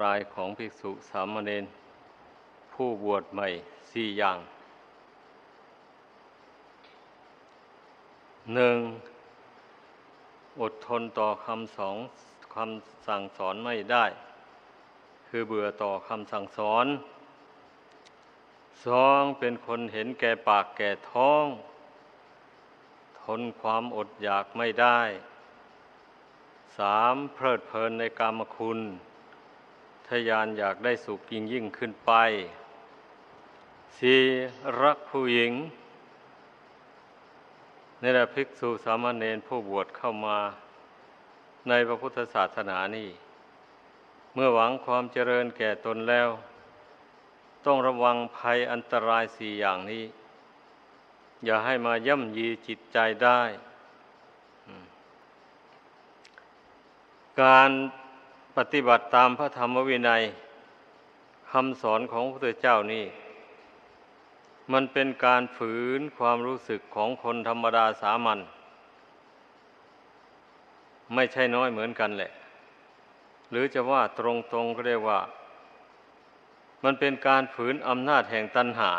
รายของภิกษุสามเณรผู้บวชใหม่สี่อย่างหนึ่งอดทนต่อคำสองคำสั่งสอนไม่ได้ คือเบื่อต่อคำสั่งสอนสองเป็นคนเห็นแก่ปากแก่ท้อง ทนความอดอยากไม่ได้สามเพลิดเพลินในกามคุณ ยานอยากได้สุขยิ่งยิ่งขึ้นไปสี่รักผู้หญิงนี่แหละภิกษุสามเณรผู้บวชเข้ามาในพระพุทธศาสนานี่ เมื่อหวังความเจริญแก่ตนแล้ว ต้องระวังภัยอันตรายสี่อย่างนี้ อย่าให้มาย่ำยีจิตใจได้ การ ปฏิบัติตามพระธรรมวินัยคำสอนของพระพุทธเจ้านี่ มันเป็นการฝืนความรู้สึกของคนธรรมดาสามัญไม่ใช่น้อยเหมือนกันแหละ หรือจะว่าตรงๆก็เรียกว่า มันเป็นการฝืนอำนาจแห่งตัณหา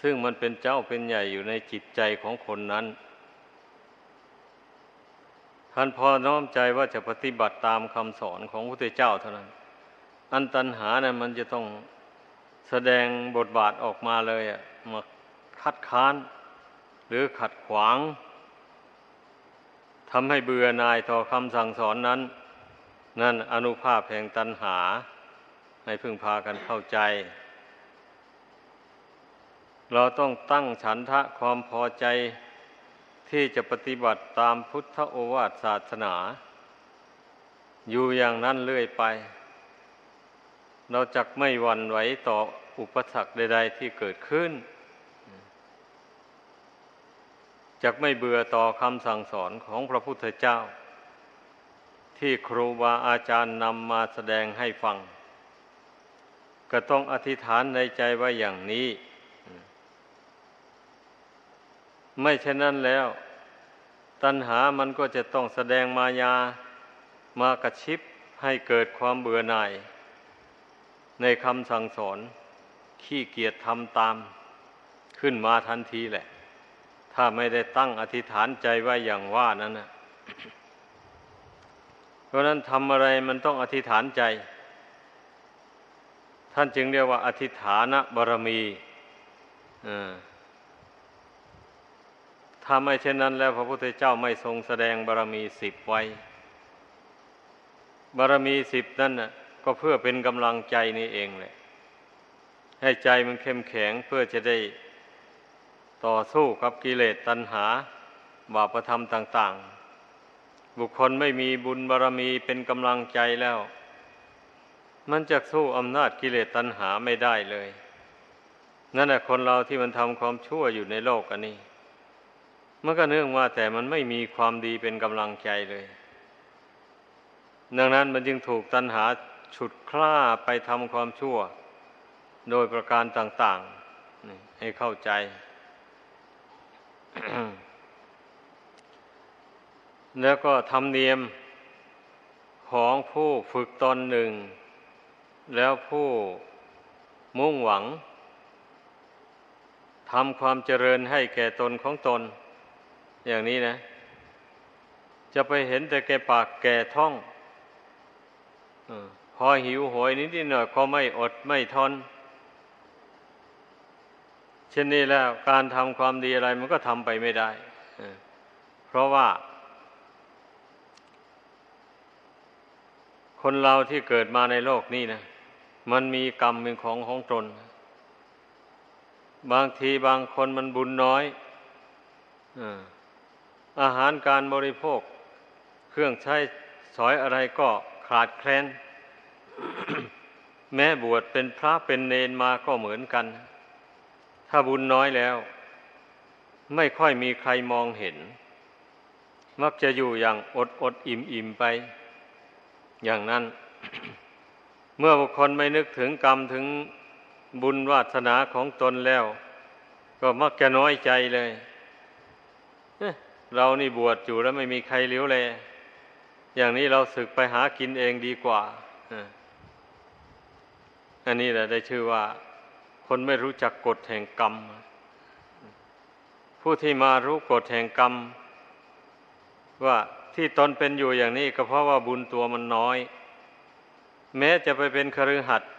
ซึ่งมันเป็นเจ้าเป็นใหญ่อยู่ในจิตใจของคนนั้น ท่านพอน้อมใจว่าจะปฏิบัติตามคำสอนของพระพุทธเจ้าเท่านั้น อันตัณหานะ่มันจะต้องแสดงบทบาทออกมาเลยอะมาคัดค้าน หรือขัดขวางทำให้เบื่อนายต่อคำสั่งสอนนั้น นั่นอนุภาพแห่งตัณหา ให้พึงพากันเข้าใจ เราต้องตั้งฉันทะความพอใจ ที่จะปฏิบัติตามพุทธโอวาทศาสนา อยู่อย่างนั้นเรื่อยไป เราจักไม่หวั่นไหวต่ออุปสรรคใด ๆ ที่เกิดขึ้นจักไม่เบื่อต่อคำสั่งสอนของพระพุทธเจ้า ที่ครูบาอาจารย์นำมาแสดงให้ฟัง ก็ต้องอธิษฐานในใจไว้อย่างนี้ ไม่เช่นนั้นแล้ว ตัณหามันก็จะต้องแสดงมายามากระชิบให้เกิดความเบื่อหน่าย ในคำสั่งสอน ขี้เกียจทำตาม ขึ้นมาทันทีแหละ ถ้าไม่ได้ตั้งอธิษฐานใจไว้อย่างว่านั้นนะเพราะนั้นทำอะไรมันต้องอธิษฐานใจ ท่านจึงเรียกว่าอธิษฐานบารมีอ่า ถ้าไม่เช่นนั้นแล้วพระพุทธเจ้าไม่ทรงแสดงบารมีสิบไว้ บารมีสิบนั่นน่ะก็เพื่อเป็นกำลังใจนี่เองแหละ ให้ใจมันเข้มแข็งเพื่อจะได้ต่อสู้กับกิเลสตัณหา บาปธรรมต่าง ๆ บุคคลไม่มีบุญบารมีเป็นกำลังใจแล้ว มันจะสู้อำนาจกิเลสตัณหาไม่ได้เลย นั่นแหละคนเราที่มันทำความชั่วอยู่ในโลกอันนี้ มันก็เนื่องว่าแต่มันไม่มีความดีเป็นกำลังใจเลย ดังนั้นมันจึงถูกตัณหาฉุดคล้าไปทำความชั่ว โดยประการต่างๆให้เข้าใจ แล้วก็ทำเนียมของผู้ฝึกตนหนึ่ง แล้วผู้มุ่งหวังทำความเจริญให้แก่ตนของตน อย่างนี้นะ จะไปเห็นแต่แก่ปากแก่ท้องอพอหิวโหยนิดหน่อยก็ไม่อดไม่ทน เช่นนี้แล้วการทำความดีอะไรมันก็ทำไปไม่ได้ เพราะว่า คนเราที่เกิดมาในโลกนี้นะ มันมีกรรมเป็นของของตน บางทีบางคนมันบุญน้อย อ อาหารการบริโภค เครื่องใช้สอยอะไรก็ขาดแคลน แม้บวชเป็นพระเป็นเนนมาก็เหมือนกัน ถ้าบุญน้อยแล้ว ไม่ค่อยมีใครมองเห็น มักจะอยู่อย่างอดอดอิ่มอิ่มไป อย่างนั้น เมื่อบุคคลไม่นึกถึงกรรมถึงบุญวาสนาของตนแล้ว ก็มักจะน้อยใจเลย เรานี่บวชอยู่แล้วไม่มีใครเลี้ยวเลย อย่างนี้เราศึกไปหากินเองดีกว่าอันนี้แหละได้ชื่อว่า คนไม่รู้จักกฎแห่งกรรม ผู้ที่มารู้กฎแห่งกรรม ว่าที่ตนเป็นอยู่อย่างนี้ก็เพราะว่าบุญตัวมันน้อย แม้จะไปเป็นคฤหัสถ์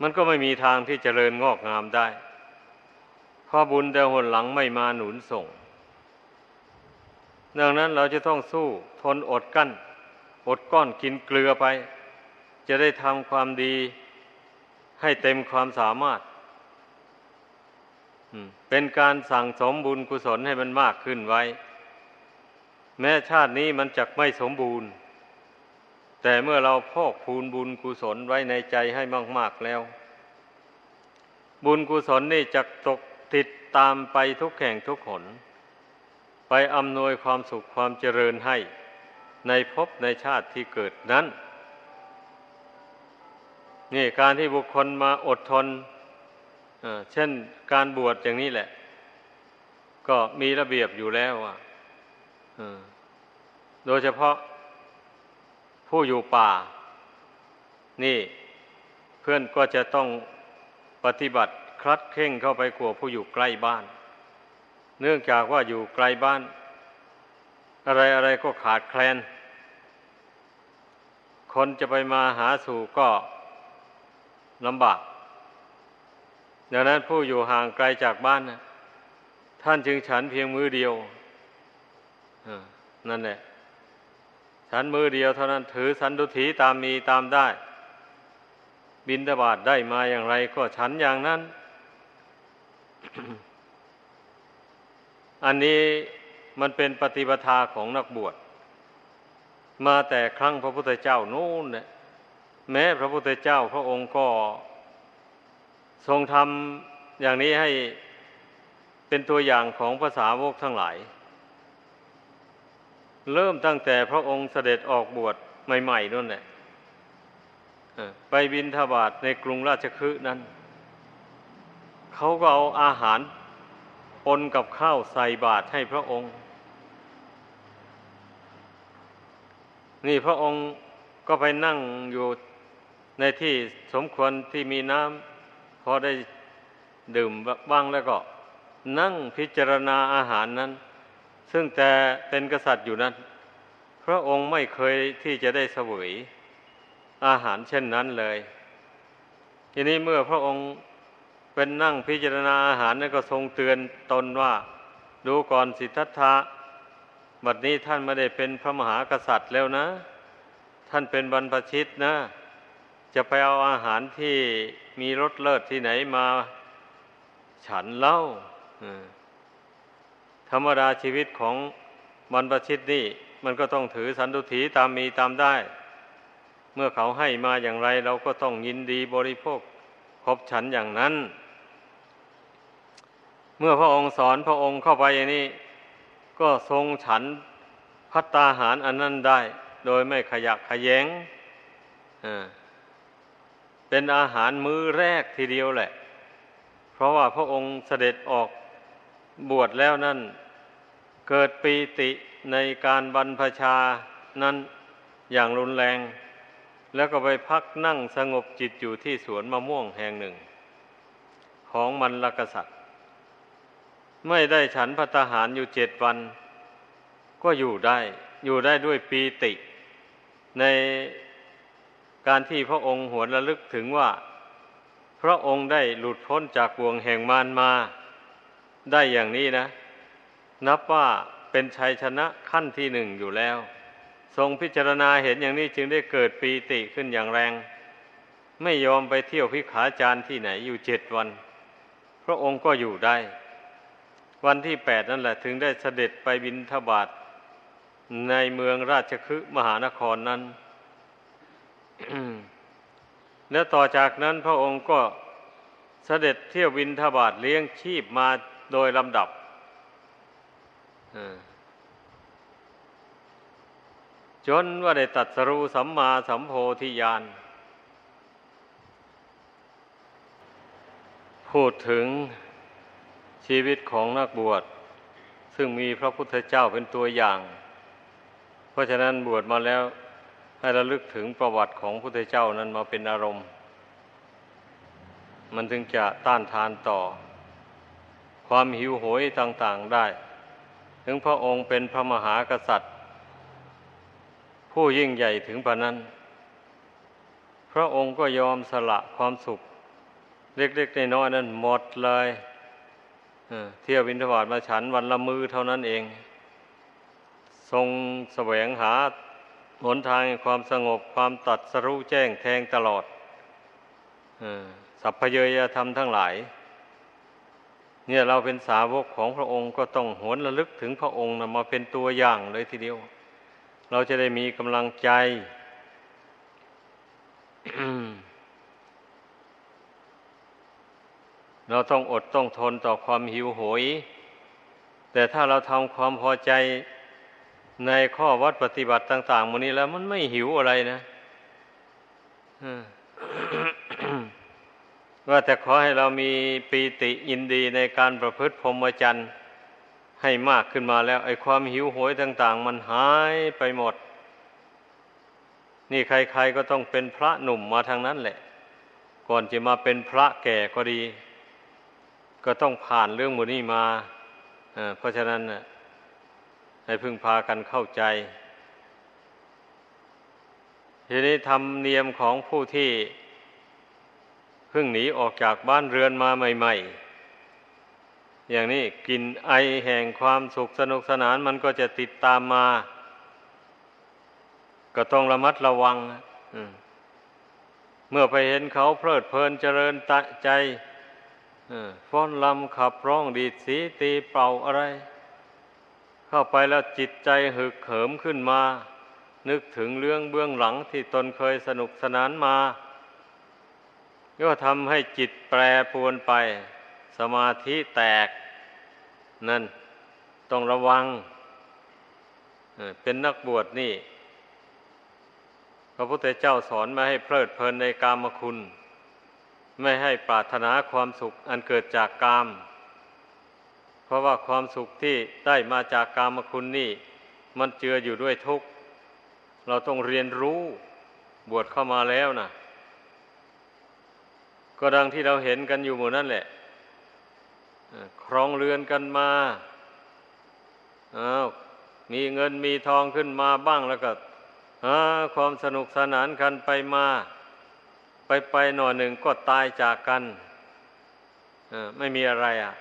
มันก็ไม่มีทางที่จเจริญงอกงามได้ เพราะบุญแต่หนหลังไม่มาหนุนส่ง ดังนั้นเราจะต้องสู้ทนอดกั้น อดก้อนกินเกลือไป จะได้ทำความดีให้เต็มความสามารถ เป็นการสั่งสมบุญกุศลให้มันมากขึ้นไว้ แม้ชาตินี้มันจะไม่สมบูรณ์ แต่เมื่อเราพอกพูนบุญกุศลไว้ในใจให้มากๆแล้ว บุญกุศลนี่จะตกติดตามไปทุกแห่งทุกหน ไปอำนวยความสุขความเจริญให้ ในภพในชาติที่เกิดนั้น นี่การที่บุคคลมาอดทนเช่นการบวชอย่างนี้แหละ ก็มีระเบียบอยู่แล้วอะโดยเฉพาะผู้อยู่ป่า นี่เพื่อนก็จะต้องปฏิบัติคลัดเข่งเข้าไปกลัวผู้อยู่ใกล้บ้าน เนื่องจากว่าอยู่ไกลบ้าน อะไรอะไรก็ขาดแคลน คนจะไปมาหาสู่ก็ลำบาก ดังนั้นผู้อยู่ห่างไกลจากบ้านนะท่านจึงฉันเพียงมือเดียวนั่นแหละฉันมือเดียวเท่านั้นถือสันดุถีตามมีตามได้ บินตบาทได้มาอย่างไรก็ฉันอย่างนั้น อันนี้มันเป็นปฏิปทาของนักบวช มาแต่ครั้งพระพุทธเจ้านู่นเนี่ยแม้พระพุทธเจ้าพระองค์ก็ทรงทำอย่างนี้ให้เป็นตัวอย่างของภาษาวกทั้งหลาย เริ่มตั้งแต่พระองค์เสด็จออกบวชใหม่ๆนั่นแหละไปบินทบาทในกรุงราชคฤห์นั้น เขาก็เอาอาหาร ปนกับข้าวใส่บาตรให้พระองค์ นี่พระองค์ก็ไปนั่งอยู่ในที่สมควรที่มีน้ำพอได้ดื่มบ้างแล้วก็ นั่งพิจารณาอาหารนั้น ซึ่งแต่เป็นกษัตริย์อยู่นั้น พระองค์ไม่เคยที่จะได้เสวยอาหารเช่นนั้นเลย ทีนี้เมื่อพระองค์ เป็นนั่งพิจารณาอาหารนั้นก็ทรงเตือนตนว่า ดูก่อนสิทธัตถะบัดนี้ท่านไม่ได้เป็นพระมหากษัตริย์แล้วนะ ท่านเป็นบรรพชิตนะ จะไปเอาอาหารที่มีรสเลิศที่ไหนมาฉันเล่าธรรมดาชีวิตของบรรพชิตนี่ มันก็ต้องถือสันตุถีตามมีตามได้ เมื่อเขาให้มาอย่างไร เราก็ต้องยินดีบริโภคครบฉันอย่างนั้น เมื่อพระองค์สอนพระองค์เข้าไปอย่างนี้ ก็ทรงฉันพัตตาหารอันนั้นได้ โดยไม่ขยักขยงเป็นอาหารมื้อแรกทีเดียวแหละ เพราะว่าพระองค์เสด็จออกบวชแล้วนั่น เกิดปีติในการบรรพชานั้นอย่างรุนแรง แล้วก็ไปพักนั่งสงบจิตอยู่ที่สวนมะม่วงแห่งหนึ่ง ของมันลกษัตริย์ ไม่ได้ฉันพัตหารอยู่เจ็ดวัน ก็อยู่ได้ อยู่ได้ด้วยปีติ ในการที่พระองค์หวนระลึกถึงว่า พระองค์ได้หลุดพ้นจากบ่วงแห่งมารมา ได้อย่างนี้นะ นับว่าเป็นชัยชนะขั้นที่หนึ่งอยู่แล้ว ทรงพิจารณาเห็นอย่างนี้จึงได้เกิดปีติขึ้นอย่างแรง ไม่ยอมไปเที่ยวพิขาจารที่ไหนอยู่เจ็ดวัน พระองค์ก็อยู่ได้ วันที่แปดนั่นแหละ ถึงได้เสด็จไปบินทบาทในเมืองราชคฤห์มหานครนั้น แล้วต่อจากนั้นพระองค์ก็เสด็จเที่ยววินทบาทเลี้ยงชีพมาโดยลำดับจนว่าได้ตัดสรูสัมมาสัมโพธิญาณพูดถึง ชีวิตของนักบวช ซึ่งมีพระพุทธเจ้าเป็นตัวอย่าง เพราะฉะนั้นบวชมาแล้วให้ระลึกถึงประวัติของพระพุทธเจ้านั้นมาเป็นอารมณ์ มันถึงจะต้านทานต่อ ความหิวโหยต่างๆได้ ถึงพระองค์เป็นพระมหากษัตริย์ ผู้ยิ่งใหญ่ถึงปานนั้น พระองค์ก็ยอมสละความสุข เล็กๆน้อยๆนั้นหมดเลย เที่ยววินทบาทมาฉันวันละมือเท่านั้นเอง ทรงแสวงหาหนทางความสงบความตัดสรู้แจ้งแทงตลอดสัพเพเยยธรรมทั้งหลาย เนี่ยเราเป็นสาวกของพระองค์ก็ต้องหวนระลึกถึงพระองค์นะมาเป็นตัวอย่างเลยทีเดียว เราจะได้มีกำลังใจ เราต้องอดต้องทนต่อความหิวโหย แต่ถ้าเราทำความพอใจในข้อวัดปฏิบัติต่างๆมันนี้แล้ว มันไม่หิวอะไรนะว่าแต่ขอให้เรามีปีติอินดีในการประพฤติพรหมจรรย์ให้มากขึ้นมาแล้ว ไอ้ความหิวโหยต่าง ๆ มันหายไปหมด นี่ใคร ๆ ก็ต้องเป็นพระหนุ่มมาทางนั้นแหละ ก่อนจะมาเป็นพระแก่ก็ดี ก็ต้องผ่านเรื่องมูนี้มาเพราะฉะนั้นให้พึ่งพากันเข้าใจ ทีนี้ธรรมเนียมของผู้ที่เพิ่งหนีออกจากบ้านเรือนมาใหม่ ๆ อย่างนี้กินไอแห่งความสุขสนุกสนานมันก็จะติดตามมา ก็ต้องระมัดระวัง เมื่อไปเห็นเขาเพลิดเพลินเจริญใจ ฟ้อนลำขับร้องดีดสีตีเป่าอะไร เข้าไปแล้วจิตใจหึกเหิมขึ้นมา นึกถึงเรื่องเบื้องหลังที่ตนเคยสนุกสนานมาก็ทำให้จิตแปรปวนไป สมาธิแตก นั่นต้องระวัง เป็นนักบวชนี่ พระพุทธเจ้าสอนมาให้เพลิดเพลินในกามคุณ ไม่ให้ปรารถนาความสุขอันเกิดจากกาม เพราะว่าความสุขที่ได้มาจากกามคุณนี่ มันเจืออยู่ด้วยทุกข์ เราต้องเรียนรู้บวชเข้ามาแล้วนะก็ดังที่เราเห็นกันอยู่หมู่นั่นแหละครองเรือนกันมาอ้าวมีเงินมีทองขึ้นมาบ้างแล้วก็หาความสนุกสนานกันไปมา ไปไปหน่อยหนึ่งก็ตายจากกันไม่มีอะไรอะ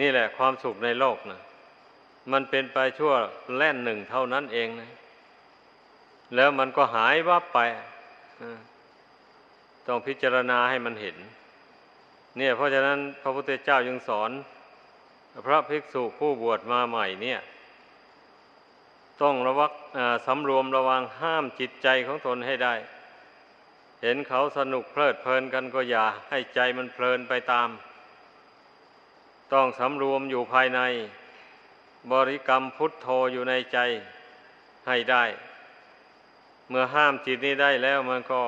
นี่แหละความสุขในโลกนะมันเป็นไปชั่วแล่นหนึ่งเท่านั้นเองนะแล้วมันก็หายวับไปต้องพิจารณาให้มันเห็น เนี่ย เพราะฉะนั้นพระพุทธเจ้ายังสอน พระภิกษุผู้บวชมาใหม่เนี่ย ต้องระวักสำรวมระวังห้ามจิตใจของตนให้ได้ เห็นเขาสนุกเพลิดเพลินกันก็อย่าให้ใจมันเพลินไปตาม ต้องสำรวมอยู่ภายใน บริกรรมพุทโธอยู่ในใจให้ได้ เมื่อห้ามจิตนี้ได้แล้วมันก็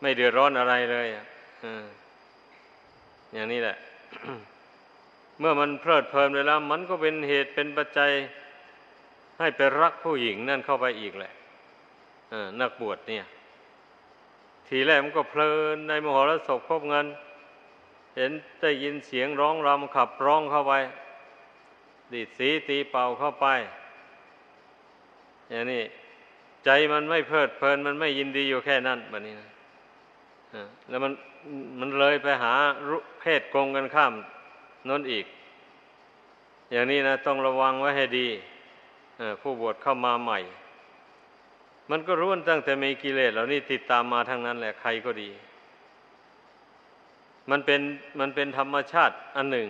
ไม่เดือดร้อนอะไรเลยอะอย่างนี้แหละ เมื่อมันเพลิดเพลินไปแล้ว มันก็เป็นเหตุเป็นปัจจัย ให้ไปรักผู้หญิงนั่นเข้าไปอีกแหละนักบวชเนี่ย ทีแรกมันก็เพลินในมหรสพครบเงิน เห็นได้ยินเสียงร้องรำขับร้องเข้าไป ดีดสีตีเป่าเข้าไป อย่างนี้ใจมันไม่เพลิดเพลิน มันไม่ยินดีอยู่แค่นั้นแบบนี้นะแล้วมันมันเลยไปหาเพศกงกันข้ามนั่นอีก อย่างนี้นะ ต้องระวังไว้ให้ดีผู้บวชเข้ามาใหม่ มันก็รู้ตั้งแต่มีกิเลสเหล่านี้ติดตามมาทั้งนั้นแหละใครก็ดี มันเป็นมันเป็นธรรมชาติอันหนึ่ง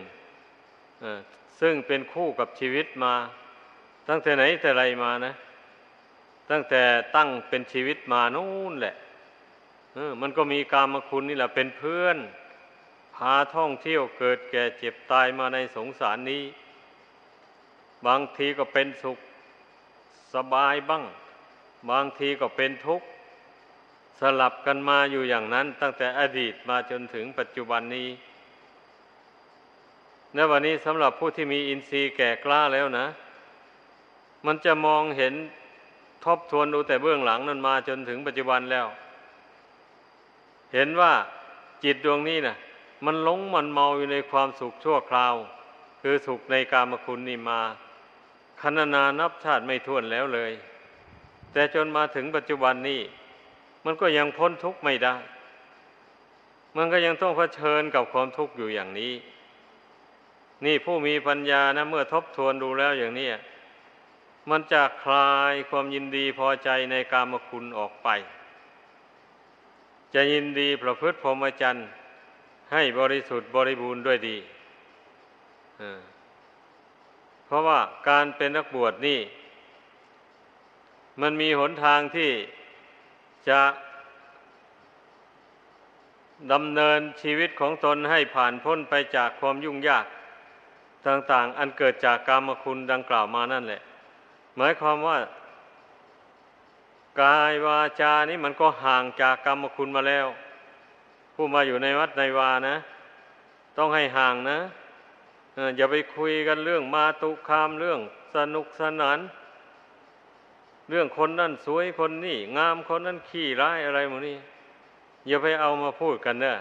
ซึ่งเป็นคู่กับชีวิตมา ตั้งแต่ไหนแต่ไรมานะ ตั้งแต่ตั้งเป็นชีวิตมานู่นแหละมันก็มีกามคุณนี่แหละเป็นเพื่อน พาท่องเที่ยวเกิดแก่เจ็บตายมาในสงสารนี้ บางทีก็เป็นสุขสบายบ้าง บางทีก็เป็นทุกข์ สลับกันมาอยู่อย่างนั้น ตั้งแต่อดีตมาจนถึงปัจจุบันนี้ในวันนี้สำหรับผู้ที่มีอินทรีย์แก่กล้าแล้วนะ มันจะมองเห็นทบทวนดูแต่เบื้องหลังนั้นมาจนถึงปัจจุบันแล้ว เห็นว่าจิตดวงนี้นะ่ะ มันหลงมันเมาอยู่ในความสุขชั่วคราว คือสุขในกามคุณนี่มาคณนานับชาติไม่ท้วนแล้วเลย แต่จนมาถึงปัจจุบันนี้ มันก็ยังพ้นทุกข์ไม่ได้ มันก็ยังต้องเผชิญกับความทุกข์อยู่อย่างนี้ นี่ผู้มีปัญญานะเมื่อทบทวนดูแล้วอย่างนี้มันจะคลายความยินดีพอใจในกามคุณออกไป จะยินดีประพฤติพรหมจรรย์ให้บริสุทธิ์บริบูรณ์ด้วยดีเพราะว่าการเป็นนักบวชนี่ มันมีหนทางที่จะดำเนินชีวิตของตนให้ผ่านพ้นไปจากความยุ่งยากต่าง ๆ อันเกิดจากกรรมคุณดังกล่าวมานั่นแหละ หมายความว่ากายวาจานี้มันก็ห่างจากกรรมคุณมาแล้ว ผู้มาอยู่ในวัดในวานะ ต้องให้ห่างนะอย่าไปคุยกันเรื่องมาตุคามเรื่องสนุกสนาน เรื่องคนนั่นสวยคนนี่งามคนนั้นขี้ร้ายอะไรหมดนี่อย่าไปเอามาพูดกันเนอะ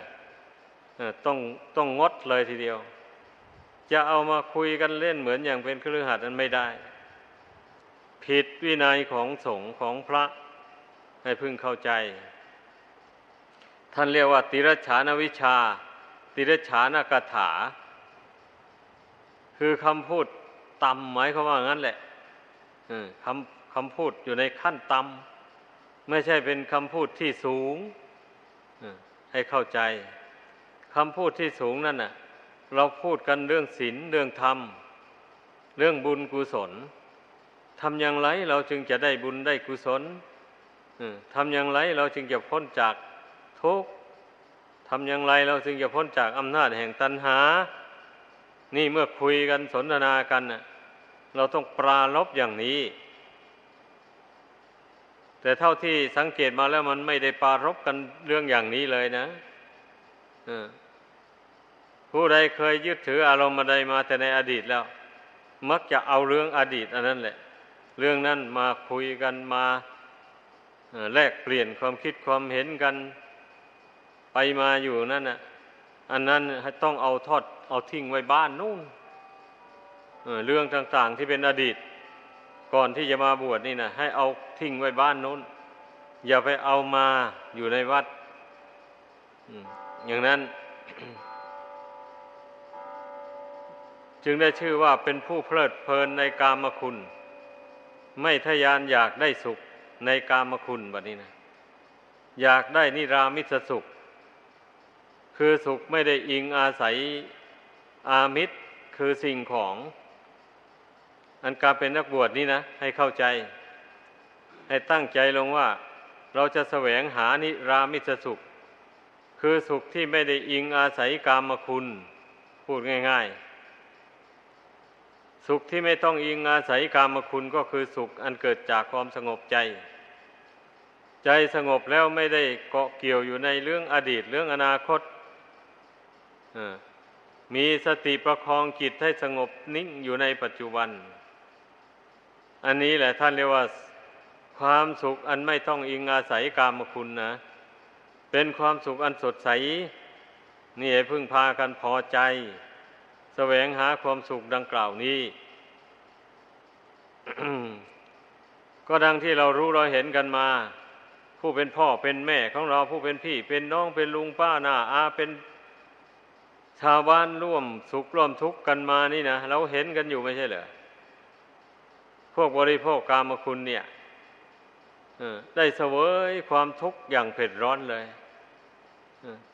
ต้องต้องงดเลยทีเดียว จะเอามาคุยกันเล่นเหมือนอย่างเป็นเครือขัดนั้นไม่ได้ ผิดวินัยของสงฆ์ของพระ ให้พึงเข้าใจ ท่านเรียกว่าติรฉานวิชา ติรฉานกถา คือคำพูดต่ำหมายความว่างั้นแหละคำ คำพูดอยู่ในขั้นต่ำไม่ใช่เป็นคำพูดที่สูงให้เข้าใจคำพูดที่สูงนั่นน่ะ เราพูดกันเรื่องศีลเรื่องธรรม เรื่องบุญกุศลทำอย่างไรเราจึงจะได้บุญได้กุศลทำอย่างไรเราจึงจะพ้นจากทุกข์ทำอย่างไรเราจึงจะพ้นจากอำนาจแห่งตัณหา นี่เมื่อคุยกันสนทนากันน่ะเราต้องปราลบอย่างนี้ แต่เท่าที่สังเกตมาแล้วมันไม่ได้ปารบกันเรื่องอย่างนี้เลยนะผู้ใดเคยยึดถืออารมณ์ใดมาแต่ในอดีตแล้ว มักจะเอาเรื่องอดีต อันนั้นแหละ เรื่องนั้นมาคุยกันมาแลกเปลี่ยนความคิดความเห็นกันไปมาอยู่นั่นน่ะ อันนั้นต้องเอาทอดเอาทิ้งไว้บ้านนู่นเรื่องต่าง ๆ ที่เป็นอดีต ก่อนที่จะมาบวชนี่นะให้เอาทิ้งไว้บ้านนู้น อย่าไปเอามาอยู่ในวัดอย่างนั้น จึงได้ชื่อว่าเป็นผู้เพลิดเพลินในกามคุณ ไม่ทยานอยากได้สุขในกามคุณแบบนี้นะอยากได้นิรามิสสุข คือสุขไม่ได้อิงอาศัยอามิตรคือสิ่งของ อันการเป็นนักบวชนี่นะ ให้เข้าใจ ให้ตั้งใจลงว่า เราจะแสวงหานิรามิสสุข คือสุขที่ไม่ได้อิงอาศัยกามคุณ พูดง่าย ๆ สุขที่ไม่ต้องอิงอาศัยกามคุณก็คือสุข อันเกิดจากความสงบใจ ใจสงบแล้วไม่ได้เกาะเกี่ยวอยู่ในเรื่องอดีตเรื่องอนาคตมีสติประคองจิตให้สงบนิ่งอยู่ในปัจจุบัน อันนี้แหละท่านเรียกว่าความสุขอันไม่ต้องอิงอาศัยกามคุณนะ เป็นความสุขอันสดใส นี่ให้พึ่งพากันพอใจ แสวงหาความสุขดังกล่าวนี้ ก็ดังที่เรารู้เราเห็นกันมา ผู้เป็นพ่อเป็นแม่ของเราผู้เป็นพี่ เป็นน้องเป็นลุงป้าหน้าอาเป็นชาวบ้านร่วมสุขร่วมทุกข์กันมานี่นะเราเห็นกันอยู่ไม่ใช่เหรอ พวกบริโภคกามคุณเนี่ยได้เสวยความทุกข์อย่างเผ็ดร้อนเลย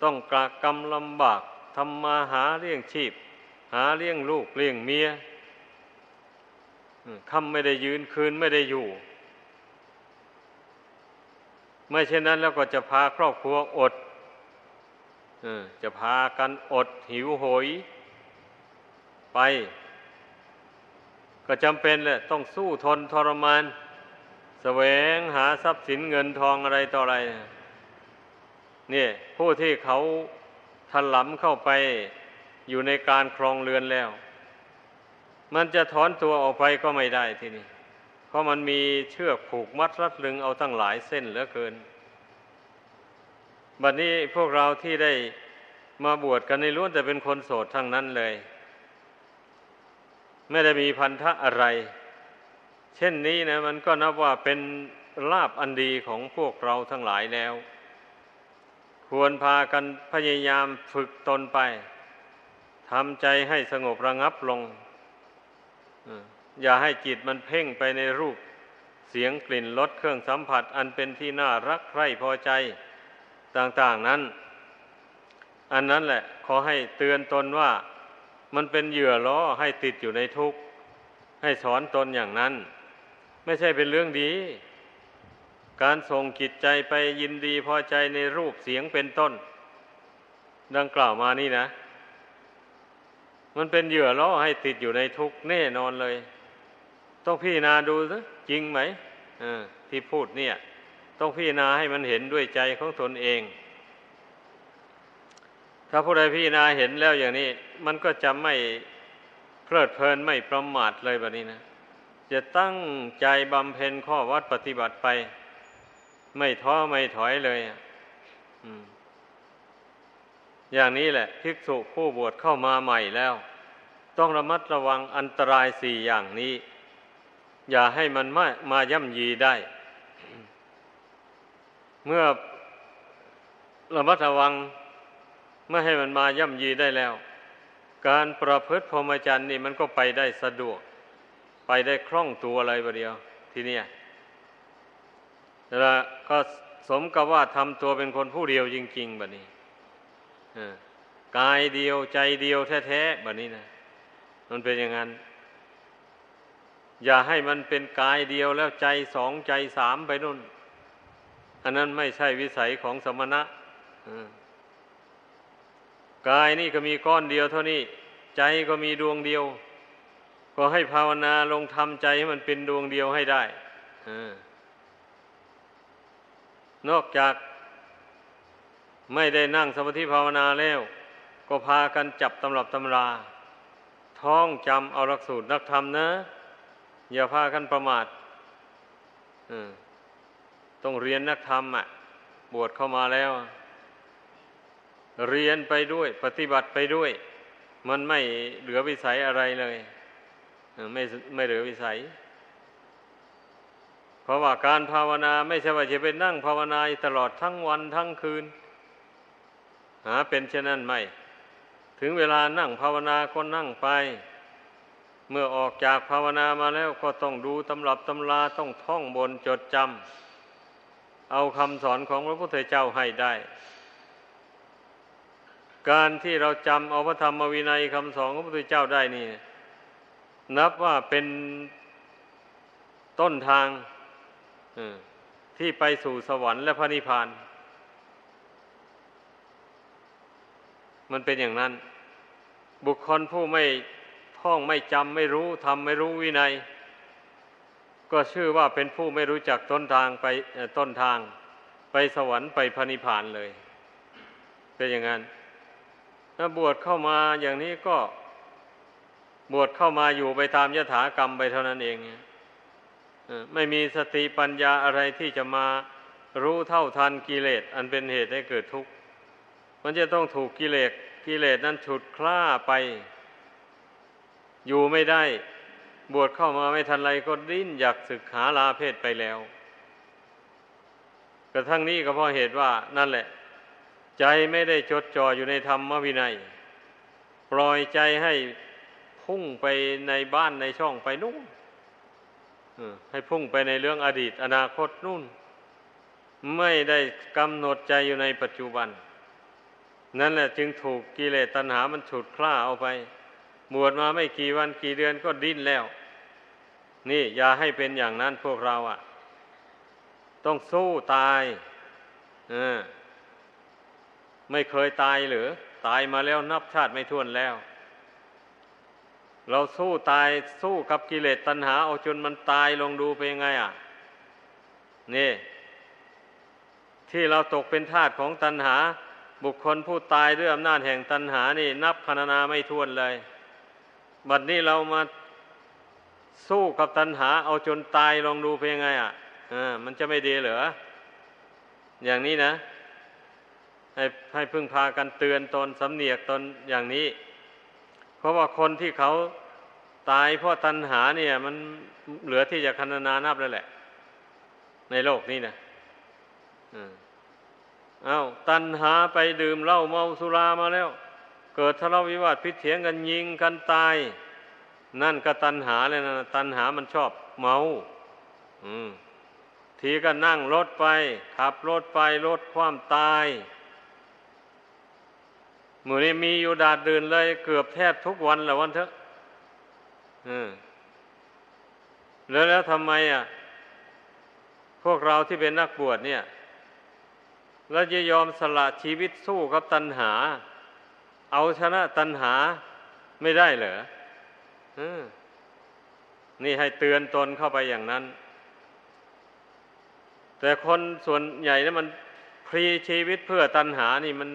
ต้องกรากรรมลำบากทำมาหาเลี้ยงชีพ หาเลี้ยงลูกเลี้ยงเมียคำไม่ได้ยืนคืนไม่ได้อยู่ ไม่เช่นนั้นแล้วก็จะพาครอบครัวอดจะพากันอดหิวโหยไป ก็จำเป็นแหละต้องสู้ทนทรมานแสวงหาทรัพย์สินเงินทองอะไรต่ออะไรเนี่ยผู้ที่เขาถลำเข้าไปอยู่ในการครองเรือนแล้ว มันจะถอนตัวออกไปก็ไม่ได้ทีนี้เพราะมันมีเชือกผูกมัดรัดลึงเอาตั้งหลายเส้นเหลือเกิน บัดนี้พวกเราที่ได้มาบวชกันในล้วนแต่เป็นคนโสดทั้งนั้นเลย ไม่ได้มีพันธะอะไร เช่นนี้นะมันก็นับว่าเป็นลาบอันดีของพวกเราทั้งหลายแล้ว ควรพากันพยายามฝึกตนไปทำใจให้สงบระงับลง อย่าให้จิตมันเพ่งไปในรูป เสียงกลิ่นรสเครื่องสัมผัส อันเป็นที่น่ารักใคร่พอใจต่าง ๆนั้น อันนั้นแหละ ขอให้เตือนตนว่า มันเป็นเหยื่อล้อให้ติดอยู่ในทุกข์ให้สอนตนอย่างนั้น ไม่ใช่เป็นเรื่องดี การส่งจิตใจไปยินดีพอใจในรูปเสียงเป็นต้น ดังกล่าวมานี่นะ มันเป็นเหยื่อล่อให้ติดอยู่ในทุกข์แน่นอนเลย ต้องพี่นาดูซะจริงไหมที่พูดเนี่ย ต้องพี่นาให้มันเห็นด้วยใจของตนเอง ถ้าผู้ใดพี่นาเห็นแล้วอย่างนี้ มันก็จะไม่เพลิดเพลินไม่ประมาทเลยแบบนี้นะ จะตั้งใจบำเพ็ญข้อวัดปฏิบัติไป ไม่ท้อไม่ถอยเลยอย่างนี้แหละภิกษุผู้บวชเข้ามาใหม่แล้ว ต้องระมัดระวังอันตรายสี่อย่างนี้ อย่าให้มันมามาย่ำยีได้ เมื่อระมัดระวัง ไม่ให้มันมาย่ำยีได้แล้ว การประพฤติพรหมจรรย์นี่มันก็ไปได้สะดวก ไปได้คล่องตัวอะไรประเดียว ทีเนี้ยแล้วก็สมกับว่าทำตัวเป็นคนผู้เดียวจริงๆแบบนี้กายเดียวใจเดียวแท้ๆแบบนี้นะมันเป็นอย่างนั้น อย่าให้มันเป็นกายเดียวแล้วใจสองใจสามไปนู่น อันนั้นไม่ใช่วิสัยของสมณะอ กายนี่ก็มีก้อนเดียวเท่านี้ ใจก็มีดวงเดียว ก็ให้ภาวนาลงทำใจให้มันเป็นดวงเดียวให้ได้นอกจากไม่ได้นั่งสมาธิภาวนาแล้ว ก็พากันจับตำรับตำราท้องจำเอาหลักสูตรนักธรรมนะ อย่าพากันประมาทต้องเรียนนักธรรมอะ บวชเข้ามาแล้ว เรียนไปด้วย ปฏิบัติไปด้วย มันไม่เหลือวิสัยอะไรเลยไม่ไม่เหลือวิสัย เพราะว่าการภาวนาไม่ใช่ว่าจะไปนั่งภาวนาตลอดทั้งวันทั้งคืน หาเป็นเช่นนั้นไม่ ถึงเวลานั่งภาวนาก็นั่งไป เมื่อออกจากภาวนามาแล้วก็ต้องดูตำรับตำราต้องท่องบนจดจำเอาคำสอนของพระพุทธเจ้าให้ได้ การที่เราจำเอาพระธรรมวินัยคำสอนของพระพุทธเจ้าได้นี่ นับว่าเป็นต้นทางที่ไปสู่สวรรค์และพระนิพพาน มันเป็นอย่างนั้น บุคคลผู้ไม่ท่องไม่จำไม่รู้ทำไม่รู้วินัย ก็ชื่อว่าเป็นผู้ไม่รู้จักต้นทางไปต้นทาง ไปสวรรค์ไปพระนิพพานเลย เป็นอย่างนั้น ถ้าบวชเข้ามาอย่างนี้ก็บวชเข้ามาอยู่ไปตามยถากรรมไปเท่านั้นเองไม่มีสติปัญญาอะไรที่จะมารู้เท่าทันกิเลสอันเป็นเหตุให้เกิดทุกข์ มันจะต้องถูกกิเลสกิเลสนั้นฉุดคล้าไป อยู่ไม่ได้ บวชเข้ามาไม่ทันไรก็ดิ้นอยากศึกหาลาเพศไปแล้ว กระทั่งนี้ก็เพราะเหตุว่านั่นแหละ ใจไม่ได้จดจ่ออยู่ในธรรมวินัย ปล่อยใจให้พุ่งไปในบ้านในช่องไปนู่นให้พุ่งไปในเรื่องอดีต อนาคตนู่น ไม่ได้กำหนดใจอยู่ในปัจจุบัน นั่นแหละจึงถูกกิเลสตัณหามันฉุดคล้าเอาไป บวชมาไม่กี่วันกี่เดือนก็ดิ้นแล้ว นี่อย่าให้เป็นอย่างนั้นพวกเราอะ่ะ ต้องสู้ตายอ ไม่เคยตายหรือ ตายมาแล้วนับชาติไม่ท้วนแล้ว เราสู้ตายสู้กับกิเลสตัณหา เอาจนมันตายลงดูไปยังไงอะ นี่ ที่เราตกเป็นทาสของตัณหา บุคคลผู้ตายด้วยอำนาจแห่งตัณหานี่ นับพรรณนาไม่ท้วนเลย บัดนี้เรามาสู้กับตัณหา เอาจนตายลองดูเพียงไงอะอ่ามันจะไม่ดีเหรออย่างนี้นะ ให้ให้พึ่งพากันเตือนตนสำเนียกตนอย่างนี้ เพราะว่าคนที่เขาตายเพราะตัณหาเนี่ย มันเหลือที่จะคันนานับแล้วแหละ ในโลกนี้นะอา้าวตัณหาไปดื่มเหล้าเมาสุรามาแล้ว เกิดทะเลาะวิวาทพิเถียงกันยิงกันตาย นั่นก็ตัณหาเลยนะตัณหามันชอบเมา อืมทีก็นั่งรถไป ขับรถไปรถความตาย มือนี้มีอยู่ดาดดื่นเลย เกือบแทบทุกวันแหละวันเถอะแล้วแล้วทำไมอะ พวกเราที่เป็นนักบวชเนี่ยแล้วจะยอมสละชีวิตสู้กับตัณหา เอาชนะตัณหาไม่ได้เหรอนี่ให้เตือนตนเข้าไปอย่างนั้น แต่คนส่วนใหญ่นี่มันพรีชีวิตเพื่อตัณหานี่มัน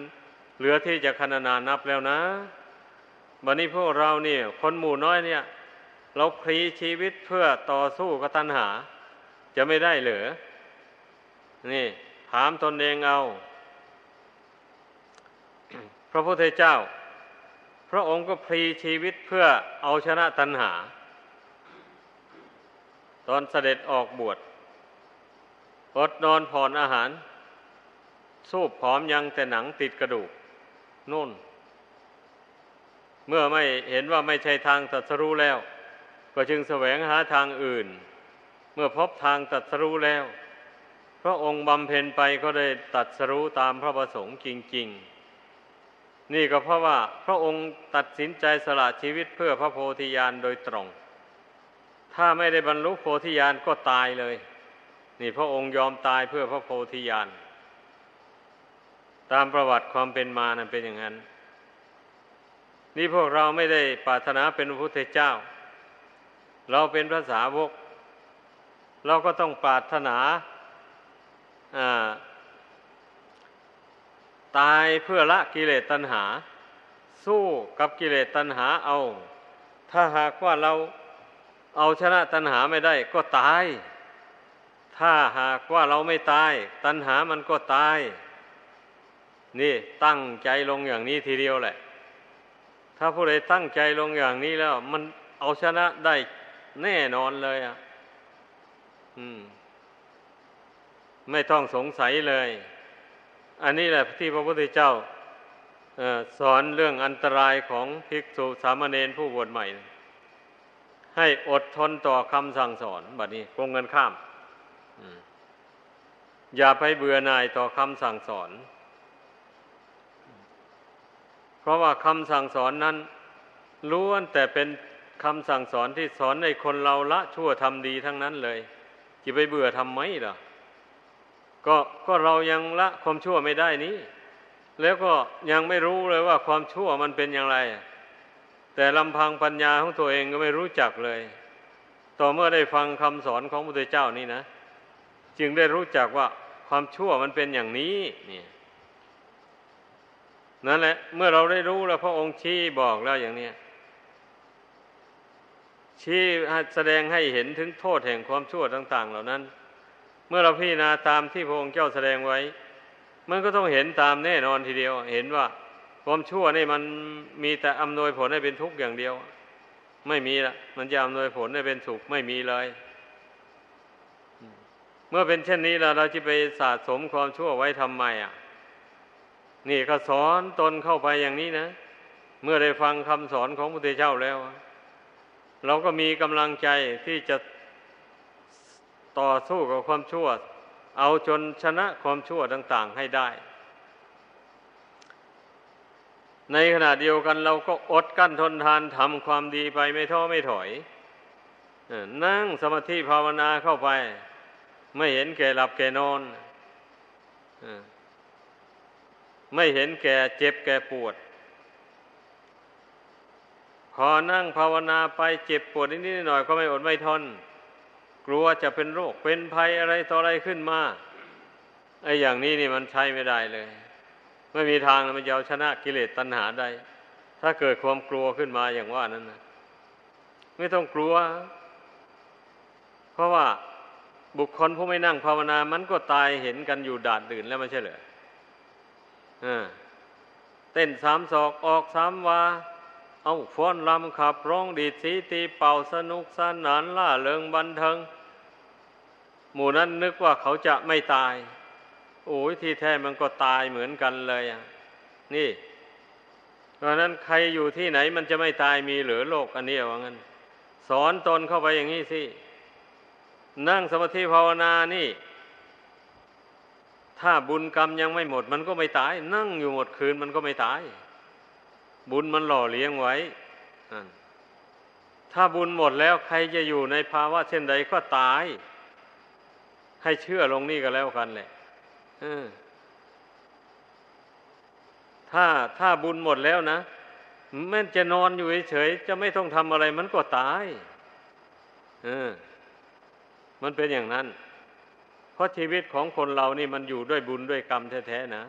เหลือที่จะคณนานับแล้วนะบัดนี้พวกเราเนี่ย คนหมู่น้อยเนี่ย เราพรีชีวิตเพื่อต่อสู้กับตัณหา จะไม่ได้เหรอ นี่ ถามตนเองเอา พระพุทธเจ้า พระองค์ก็พรีชีวิตเพื่อเอาชนะตัณหา ตอนเสด็จออกบวชอดนอนผ่อนอาหาร สู้ผอมยังแต่หนังติดกระดูก นู่น เมื่อไม่เห็นว่าไม่ใช่ทางตัดสรู้แล้ว ก็จึงแสวงหาทางอื่น เมื่อพบทางตัดสรู้แล้ว พระองค์บำเพ็ญไปก็ได้ตัดสรู้ตามพระประสงค์จริง ๆ นี่ก็เพราะว่าพระองค์ตัดสินใจสละชีวิตเพื่อพระโพธิญาณโดยตรง ถ้าไม่ได้บรรลุโพธิญาณก็ตายเลย นี่พระองค์ยอมตายเพื่อพระโพธิญาณ ตามประวัติความเป็นมานั้นเป็นอย่างนั้น นี่พวกเราไม่ได้ปรารถนาเป็นพระพุทธเจ้า เราเป็นพระสาวก เราก็ต้องปรารถนาตายเพื่อละกิเลสตัณหา สู้กับกิเลสตัณหาเอา ถ้าหากว่าเราเอาชนะตัณหาไม่ได้ก็ตาย ถ้าหากว่าเราไม่ตาย ตัณหามันก็ตาย นี่ตั้งใจลงอย่างนี้ทีเดียวแหละ ถ้าผู้ใดตั้งใจลงอย่างนี้แล้ว มันเอาชนะได้แน่นอนเลยอะ อืม ไม่ต้องสงสัยเลย อันนี้แหละที่พระพุทธเจ้าอสอนเรื่องอันตรายของภิกษุสามเณรผู้บวชใหม่ ให้อดทนต่อคำสั่งสอนบัดนี้กงกันข้ามอย่าไปเบื่อหน่ายต่อคำสั่งสอน เพราะว่าคำสั่งสอนนั้นล้วนแต่เป็นคำสั่งสอนที่สอนในคนเราละชั่วทำดีทั้งนั้นเลยจะไปเบื่อทำไมล่ะก็ก็เรายังละความชั่วไม่ได้นี้ แล้วก็ยังไม่รู้เลยว่าความชั่วมันเป็นอย่างไร แต่ลำพังปัญญาของตัวเองก็ไม่รู้จักเลย ต่อเมื่อได้ฟังคำสอนของพระพุทธเจ้านี่นะ จึงได้รู้จักว่าความชั่วมันเป็นอย่างนี้เนี่ย นั่นแหละ เมื่อเราได้รู้แล้วพระองค์ชี้บอกแล้วอย่างนี้ชี้แสดงให้เห็นถึงโทษแห่งความชั่วต่าง ๆ เหล่านั้น เมื่อเราพิจารณาตามที่พระองค์เจ้าแสดงไว้ มันก็ต้องเห็นตามแน่นอนทีเดียว เห็นว่าความชั่วนี่มันมีแต่อำนวยผลให้เป็นทุกข์อย่างเดียว ไม่มีละมันจะอำนวยผลให้เป็นสุขไม่มีเลย เมื่อเป็นเช่นนี้แล้วเราจะไปสะสมความชั่วไว้ทำไมอะ นี่ก็สอนตนเข้าไปอย่างนี้นะ เมื่อได้ฟังคำสอนของพระพุทธเจ้าแล้ว เราก็มีกำลังใจที่จะต่อสู้กับความชั่ว เอาจนชนะความชั่วต่าง ๆ ให้ได้ ในขณะเดียวกันเราก็อดกั้นทนทานทำความดีไปไม่ท้อไม่ถอย นั่งสมาธิภาวนาเข้าไป ไม่เห็นแก่หลับแก่นอน ไม่เห็นแก่เจ็บแก่ปวด พอนั่งภาวนาไปเจ็บปวดนิดหน่อยก็ไม่อดไม่ทน กลัวจะเป็นโรคเป็นภัยอะไรต่ออะไรขึ้นมาไอ้อย่างนี้นี่มันใช้ไม่ได้เลย ไม่มีทางมันจะเอาชนะกิเลสตัณหาได้ ถ้าเกิดความกลัวขึ้นมาอย่างว่านั้นนะไม่ต้องกลัว เพราะว่าบุคคลผู้ไม่นั่งภาวนา มันก็ตายเห็นกันอยู่ดาดดื่นแล้วไม่ใช่เหรอ เต้นสามศอกออกสามวา เอาฟ้อนลำขับร้องดีดสีตีเป่าสนุกสนานล่าเริงบันเทิง หมู่นั้นนึกว่าเขาจะไม่ตาย โอ้ยที่แท้มันก็ตายเหมือนกันเลยอะ นี่เพราะนั้นใครอยู่ที่ไหนมันจะไม่ตายมีหรือโลกอันนี้ว่างั้น สอนตนเข้าไปอย่างนี้สิ นั่งสมาธิภาวนานี่ ถ้าบุญกรรมยังไม่หมด มันก็ไม่ตาย นั่งอยู่หมดคืนมันก็ไม่ตาย บุญมันหล่อเลี้ยงไว้ ถ้าบุญหมดแล้วใครจะอยู่ในภาวะเช่นใดก็ตาย ให้เชื่อลงนี่ก็แล้วกันแหละถ้าถ้าบุญหมดแล้วนะแม้จะนอนอยู่เฉยๆจะไม่ต้องทำอะไรมันก็ตาย เออ มันเป็นอย่างนั้น ราะชีวิตของคนเรานี่มันอยู่ด้วยบุญด้วยกรรมแท้ๆนะ